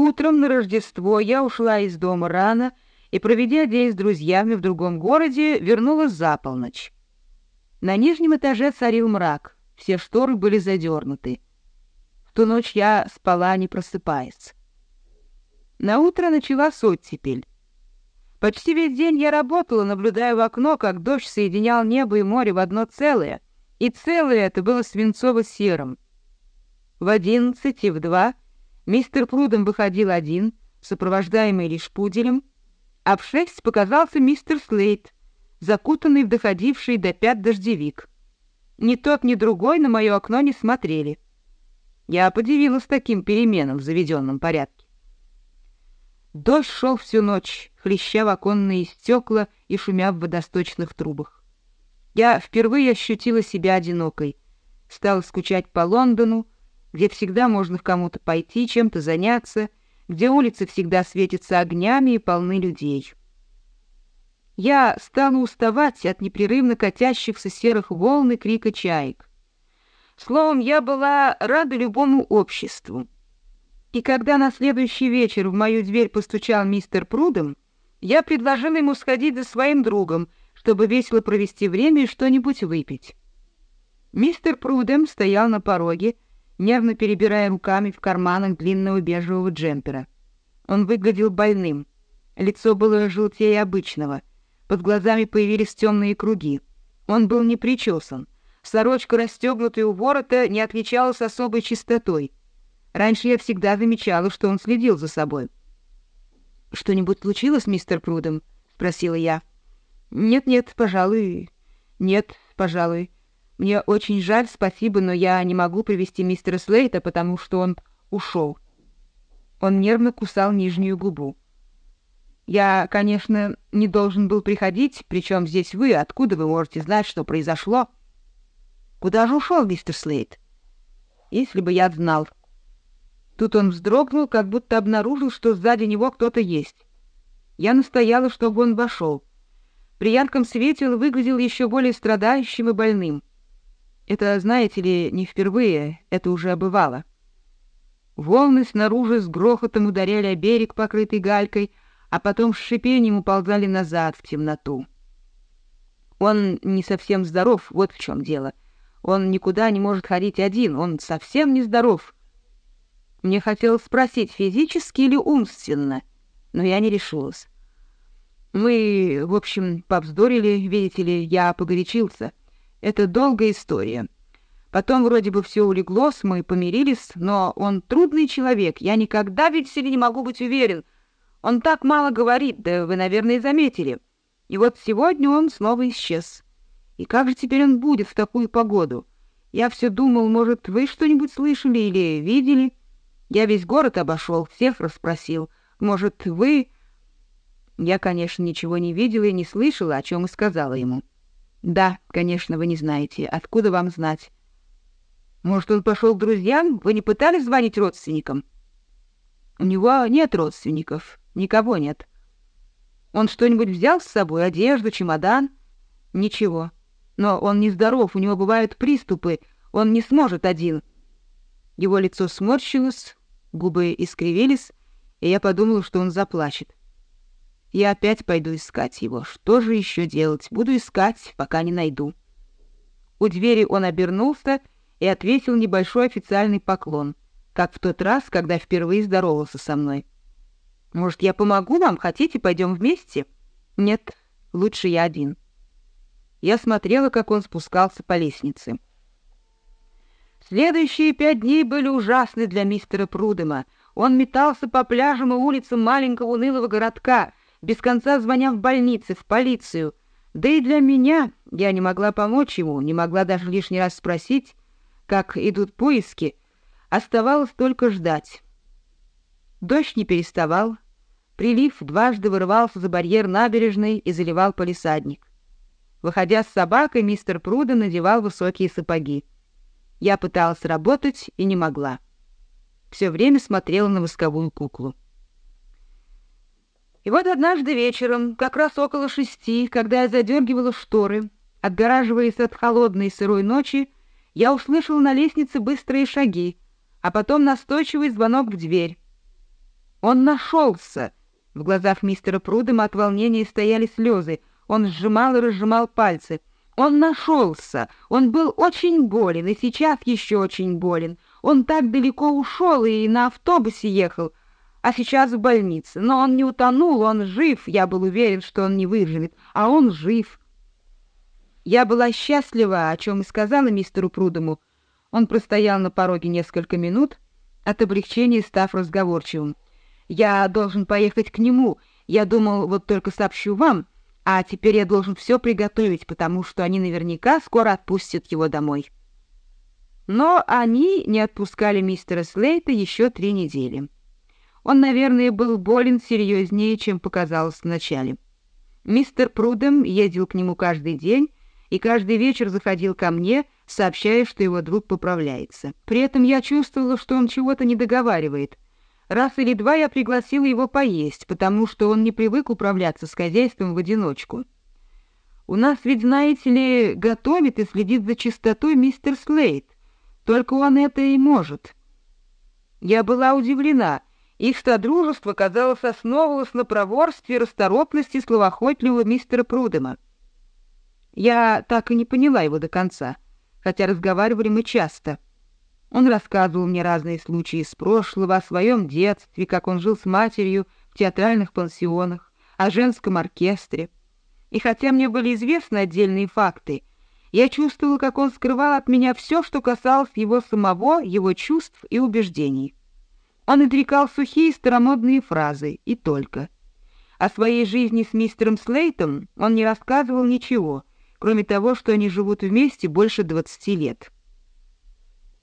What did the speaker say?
Утром на Рождество я ушла из дома рано и, проведя день с друзьями в другом городе, вернулась за полночь. На нижнем этаже царил мрак, все шторы были задернуты. В ту ночь я спала, не просыпаясь. На утро началась оттепель. Почти весь день я работала, наблюдая в окно, как дождь соединял небо и море в одно целое, и целое это было свинцово-серым. В одиннадцать и в два — Мистер Прудом выходил один, сопровождаемый лишь пуделем, а в шесть показался мистер Слейт, закутанный в доходивший до пят дождевик. Ни тот, ни другой на мое окно не смотрели. Я подивилась таким переменам в заведенном порядке. Дождь шел всю ночь, хлеща в оконные стекла и шумя в водосточных трубах. Я впервые ощутила себя одинокой, стала скучать по Лондону, где всегда можно к кому-то пойти, чем-то заняться, где улицы всегда светятся огнями и полны людей. Я стану уставать от непрерывно катящихся серых волн и крика чаек. Словом, я была рада любому обществу. И когда на следующий вечер в мою дверь постучал мистер Прудом, я предложила ему сходить за своим другом, чтобы весело провести время и что-нибудь выпить. Мистер Прудем стоял на пороге, нервно перебирая руками в карманах длинного бежевого джемпера. Он выглядел больным. Лицо было желтее обычного. Под глазами появились темные круги. Он был не причесан. Сорочка, расстегнутая у ворота, не отличалась особой чистотой. Раньше я всегда замечала, что он следил за собой. «Что-нибудь случилось, мистер Прудом?» — спросила я. «Нет-нет, пожалуй... Нет, пожалуй. Мне очень жаль, спасибо, но я не могу привести мистера Слейта, потому что он ушел. Он нервно кусал нижнюю губу. Я, конечно, не должен был приходить, причем здесь вы, откуда вы можете знать, что произошло? Куда же ушел мистер Слейт? Если бы я знал. Тут он вздрогнул, как будто обнаружил, что сзади него кто-то есть. Я настояла, чтобы он вошел. При ярком свете он выглядел еще более страдающим и больным. Это, знаете ли, не впервые, это уже бывало. Волны снаружи с грохотом ударяли о берег, покрытый галькой, а потом с шипением уползали назад в темноту. Он не совсем здоров, вот в чем дело. Он никуда не может ходить один, он совсем не здоров. Мне хотелось спросить, физически или умственно, но я не решилась. Мы, в общем, повздорили, видите ли, я погорячился — это долгая история. Потом вроде бы все улеглось, мы помирились, но он трудный человек. Я никогда в Вельселе не могу быть уверен. Он так мало говорит, да вы, наверное, и заметили. И вот сегодня он снова исчез. И как же теперь он будет в такую погоду? Я все думал, может, вы что-нибудь слышали или видели? Я весь город обошел, всех расспросил. Может, вы... Я, конечно, ничего не видела и не слышала, о чем и сказала ему. — да, конечно, вы не знаете. Откуда вам знать? Может, он пошел к друзьям? Вы не пытались звонить родственникам? У него нет родственников. Никого нет. Он что-нибудь взял с собой? Одежду, чемодан? Ничего. Но он нездоров, у него бывают приступы. Он не сможет один. Его лицо сморщилось, губы искривились, и я подумала, что он заплачет. Я опять пойду искать его. Что же еще делать? Буду искать, пока не найду. У двери он обернулся и ответил небольшой официальный поклон, как в тот раз, когда впервые здоровался со мной. «Может, я помогу вам? Хотите, пойдем вместе?» «Нет, лучше я один». Я смотрела, как он спускался по лестнице. Следующие пять дней были ужасны для мистера Прудема. Он метался по пляжам и улицам маленького унылого городка — без конца звоня в больницы, в полицию. Да и для меня я не могла помочь ему, не могла даже лишний раз спросить, как идут поиски. Оставалось только ждать. Дождь не переставал. Прилив дважды вырывался за барьер набережной и заливал полисадник. Выходя с собакой, мистер Пруда надевал высокие сапоги. Я пыталась работать и не могла. Все время смотрела на восковую куклу. И вот однажды вечером, как раз около шести, когда я задергивала шторы, отгораживаясь от холодной сырой ночи, я услышал на лестнице быстрые шаги, а потом настойчивый звонок в дверь. «Он нашелся!» В глазах мистера Прудома от волнения стояли слезы. Он сжимал и разжимал пальцы. «Он нашелся! Он был очень болен, и сейчас еще очень болен. Он так далеко ушел и на автобусе ехал а сейчас в больнице. Но он не утонул, он жив. Я был уверен, что он не выживет, а он жив. Я была счастлива, о чем и сказала мистеру Прудому. Он простоял на пороге несколько минут, от облегчения став разговорчивым. «Я должен поехать к нему. Я думал, вот только сообщу вам, а теперь я должен все приготовить, потому что они наверняка скоро отпустят его домой». Но они не отпускали мистера Слейта еще три недели. Он, наверное, был болен серьезнее, чем показалось вначале. Мистер Прудом ездил к нему каждый день и каждый вечер заходил ко мне, сообщая, что его друг поправляется. При этом я чувствовала, что он чего-то не договаривает. Раз или два я пригласила его поесть, потому что он не привык управляться с хозяйством в одиночку. У нас ведь, знаете ли, готовит и следит за чистотой мистер Слейд. Только он это и может. Я была удивлена — и что казалось основывалось на проворстве и расторопности словоохотливого мистера Прудема. Я так и не поняла его до конца, хотя разговаривали мы часто. Он рассказывал мне разные случаи из прошлого, о своем детстве, как он жил с матерью в театральных пансионах, о женском оркестре. И хотя мне были известны отдельные факты, я чувствовала, как он скрывал от меня все, что касалось его самого, его чувств и убеждений. Он изрекал сухие старомодные фразы и только. О своей жизни с мистером Слейтом он не рассказывал ничего, кроме того, что они живут вместе больше 20 лет.